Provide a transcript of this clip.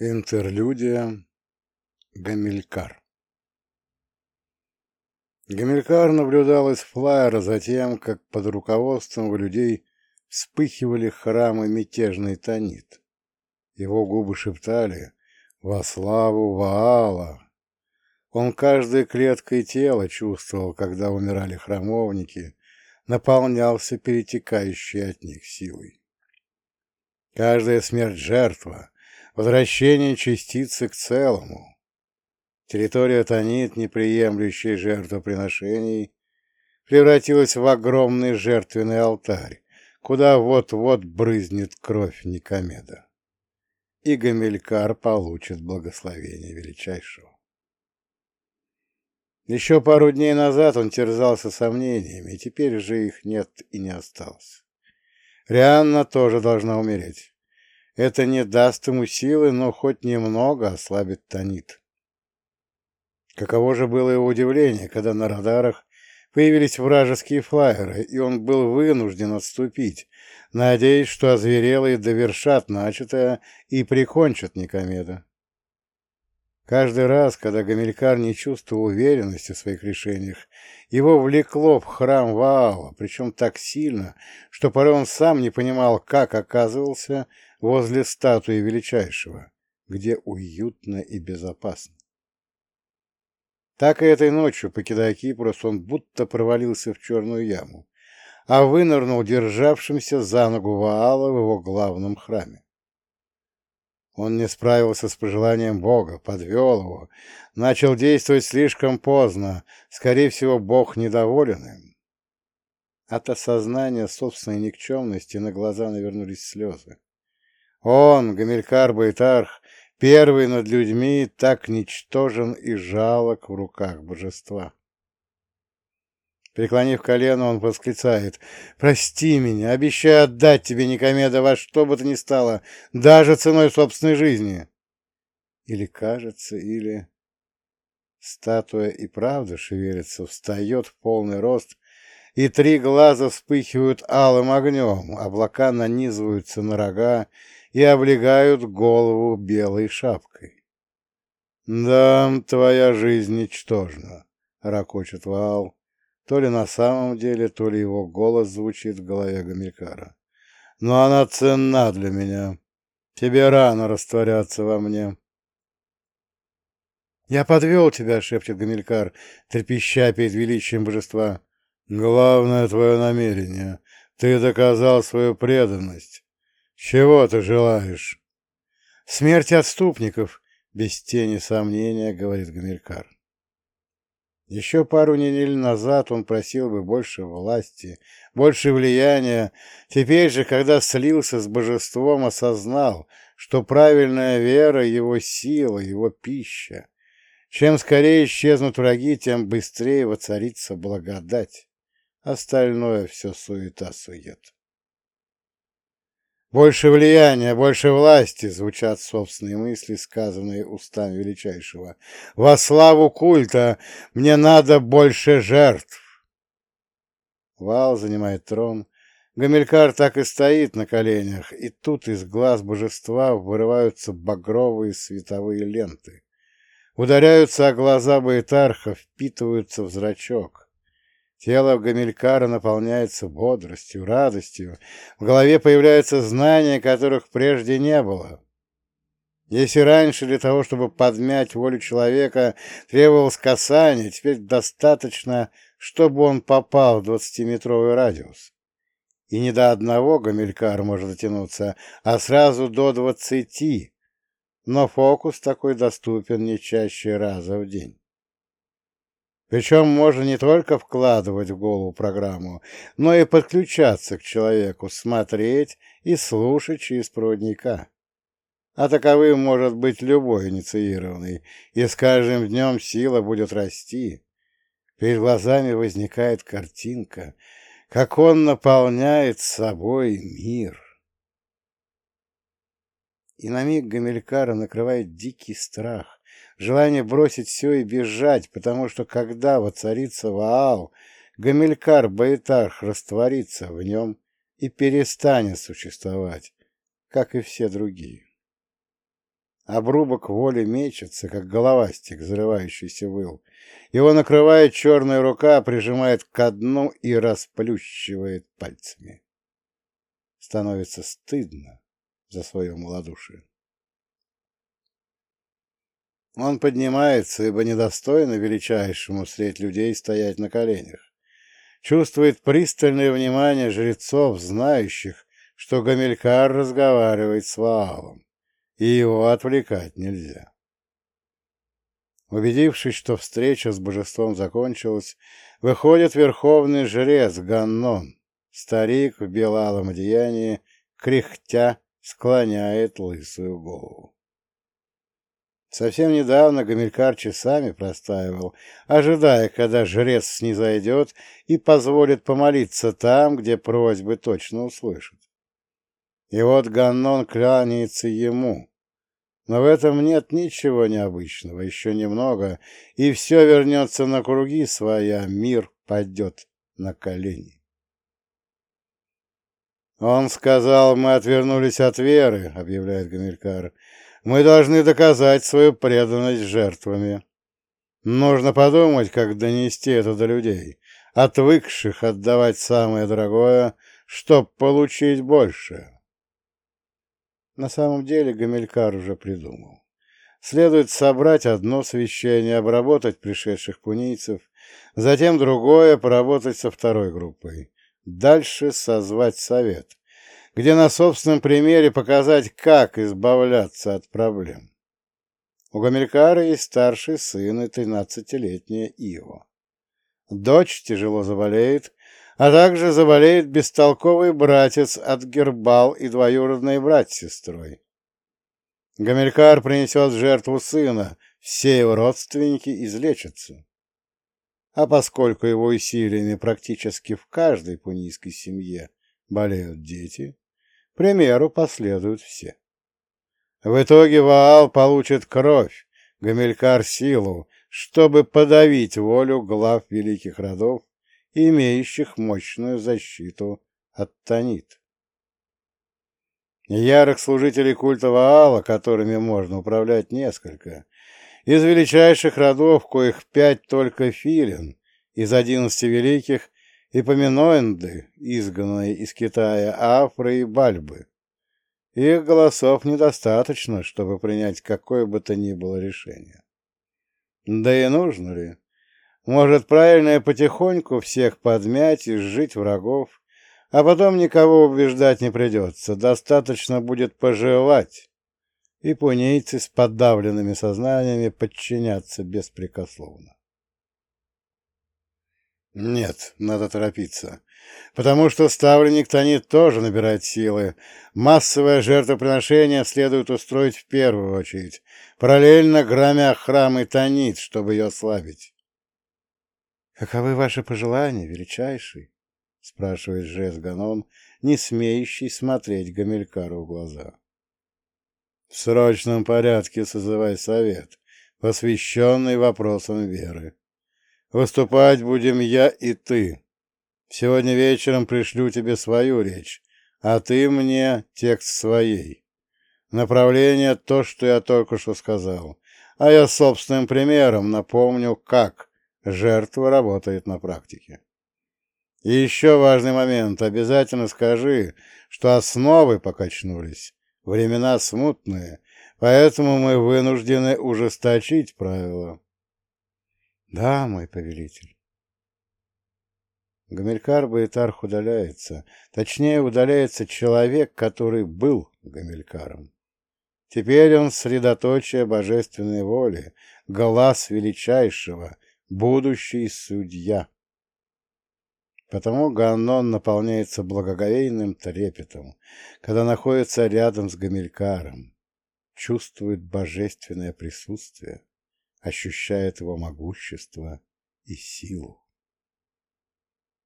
Интерлюдия Гамилькар Гамилькар наблюдал из флайера за тем, как под руководством людей вспыхивали храмы мятежный тонит. Его губы шептали «Во славу Ваала!». Он каждой клеткой тела чувствовал, когда умирали храмовники, наполнялся перетекающей от них силой. Каждая смерть — жертва — возвращение частицы к целому. Территория Танит, неприемлющая жертвоприношений, превратилась в огромный жертвенный алтарь, куда вот-вот брызнет кровь Никомеда. И Гамилькар получит благословение величайшего. Еще пару дней назад он терзался сомнениями, и теперь же их нет и не осталось. Рианна тоже должна умереть. Это не даст ему силы, но хоть немного ослабит тонит. Каково же было его удивление, когда на радарах появились вражеские флайеры, и он был вынужден отступить, надеясь, что озверелые довершат начатое и прикончат Никомеда. Каждый раз, когда Гамилькар не чувствовал уверенности в своих решениях, его влекло в храм Ваала, причем так сильно, что порой он сам не понимал, как оказывался возле статуи величайшего, где уютно и безопасно. Так и этой ночью, покидая Кипрос, он будто провалился в черную яму, а вынырнул державшимся за ногу Ваала в его главном храме. Он не справился с пожеланием Бога, подвел его, начал действовать слишком поздно, скорее всего, Бог недоволен им. От осознания собственной никчемности на глаза навернулись слезы. Он, Гамилькар Байтарх, первый над людьми, так ничтожен и жалок в руках божества. Преклонив колено, он восклицает, «Прости меня, обещаю отдать тебе, Никомеда, во что бы то ни стало, даже ценой собственной жизни». Или кажется, или... Статуя и правда шевелится, встает в полный рост, и три глаза вспыхивают алым огнем, облака нанизываются на рога, и облегают голову белой шапкой. «Да, твоя жизнь ничтожна», — ракочет Ваал, то ли на самом деле, то ли его голос звучит в голове Гамилькара. «Но она ценна для меня. Тебе рано растворяться во мне». «Я подвел тебя», — шепчет Гамилькар, трепеща перед величием божества. «Главное твое намерение. Ты доказал свою преданность. «Чего ты желаешь?» «Смерти отступников», — без тени сомнения, — говорит Гамилькар. Еще пару недель назад он просил бы больше власти, больше влияния. Теперь же, когда слился с божеством, осознал, что правильная вера — его сила, его пища. Чем скорее исчезнут враги, тем быстрее воцарится благодать. Остальное все суета-сует. Больше влияния, больше власти, звучат собственные мысли, сказанные устами величайшего. Во славу культа мне надо больше жертв. Вал занимает трон. Гамилькар так и стоит на коленях, и тут из глаз божества вырываются багровые световые ленты. Ударяются о глаза Баэтарха, впитываются в зрачок. Тело Гамилькара наполняется бодростью, радостью. В голове появляются знания, которых прежде не было. Если раньше для того, чтобы подмять волю человека, требовалось касание, теперь достаточно, чтобы он попал в двадцатиметровый радиус. И не до одного Гамилькар может дотянуться, а сразу до двадцати. Но фокус такой доступен не чаще раза в день. Причем можно не только вкладывать в голову программу, но и подключаться к человеку, смотреть и слушать через проводника. А таковым может быть любой инициированный, и с каждым днем сила будет расти. Перед глазами возникает картинка, как он наполняет собой мир. И на миг Гамилькара накрывает дикий страх желание бросить все и бежать, потому что когда воцарится Ваал, Гамилькар Баэтарх растворится в нем и перестанет существовать, как и все другие. Обрубок воли мечется, как головастик, взрывающийся выл. Его накрывает черная рука, прижимает ко дну и расплющивает пальцами. Становится стыдно за свое малодушие. Он поднимается, ибо недостойно величайшему средь людей стоять на коленях. Чувствует пристальное внимание жрецов, знающих, что Гамилькар разговаривает с Ваалом, и его отвлекать нельзя. Убедившись, что встреча с божеством закончилась, выходит верховный жрец Ганнон, старик в белалом одеянии, кряхтя склоняет лысую голову. Совсем недавно Гамилькар часами простаивал, ожидая, когда жрец снизойдет и позволит помолиться там, где просьбы точно услышит. И вот Ганнон кланяется ему. Но в этом нет ничего необычного, еще немного, и все вернется на круги своя, мир пойдет на колени. «Он сказал, мы отвернулись от веры», — объявляет Гамилькар. Мы должны доказать свою преданность жертвами. Нужно подумать, как донести это до людей, отвыкших отдавать самое дорогое, чтоб получить больше. На самом деле Гамилькар уже придумал. Следует собрать одно священие, обработать пришедших пунийцев, затем другое поработать со второй группой. Дальше созвать совет, где на собственном примере показать, как избавляться от проблем. У Гамилькара есть старший сын и тринадцатилетняя Ио. Дочь тяжело заболеет, а также заболеет бестолковый братец от Гербал и двоюродный брат с сестрой. Гамилькар принесет жертву сына, все его родственники излечатся. А поскольку его усилиями практически в каждой пунийской семье болеют дети, примеру последуют все. В итоге Ваал получит кровь, Гамилькар — силу, чтобы подавить волю глав великих родов, имеющих мощную защиту от Танит. Ярых служителей культа Ваала, которыми можно управлять несколько, из величайших родов, коих пять только филин, из одиннадцати великих и поминоинды, изгнанные из Китая, Афры и Бальбы. Их голосов недостаточно, чтобы принять какое бы то ни было решение. Да и нужно ли? Может, правильно потихоньку всех подмять и сжить врагов, а потом никого убеждать не придется, достаточно будет пожелать, и пунейцы с подавленными сознаниями подчинятся беспрекословно. Нет, надо торопиться. Потому что ставленник Танит тоже набирает силы. Массовое жертвоприношение следует устроить в первую очередь, параллельно громя храмы Танит, чтобы ее ослабить. — Каковы ваши пожелания, величайший? — спрашивает Жест Ганон, не смеющий смотреть Гамилькару в глаза. — В срочном порядке созывай совет, посвященный вопросам веры. Выступать будем я и ты. Сегодня вечером пришлю тебе свою речь, а ты мне текст своей. Направление — то, что я только что сказал, а я собственным примером напомню, как жертва работает на практике. И еще важный момент. Обязательно скажи, что основы покачнулись, времена смутные, поэтому мы вынуждены ужесточить правила. Да, мой повелитель. Гамилькар Баэтарх удаляется. Точнее, удаляется человек, который был Гамилькаром. Теперь он средоточие божественной воли, глаз величайшего, будущий судья. Потому Ганнон наполняется благоговейным трепетом, когда находится рядом с Гамилькаром, чувствует божественное присутствие ощущает его могущество и силу.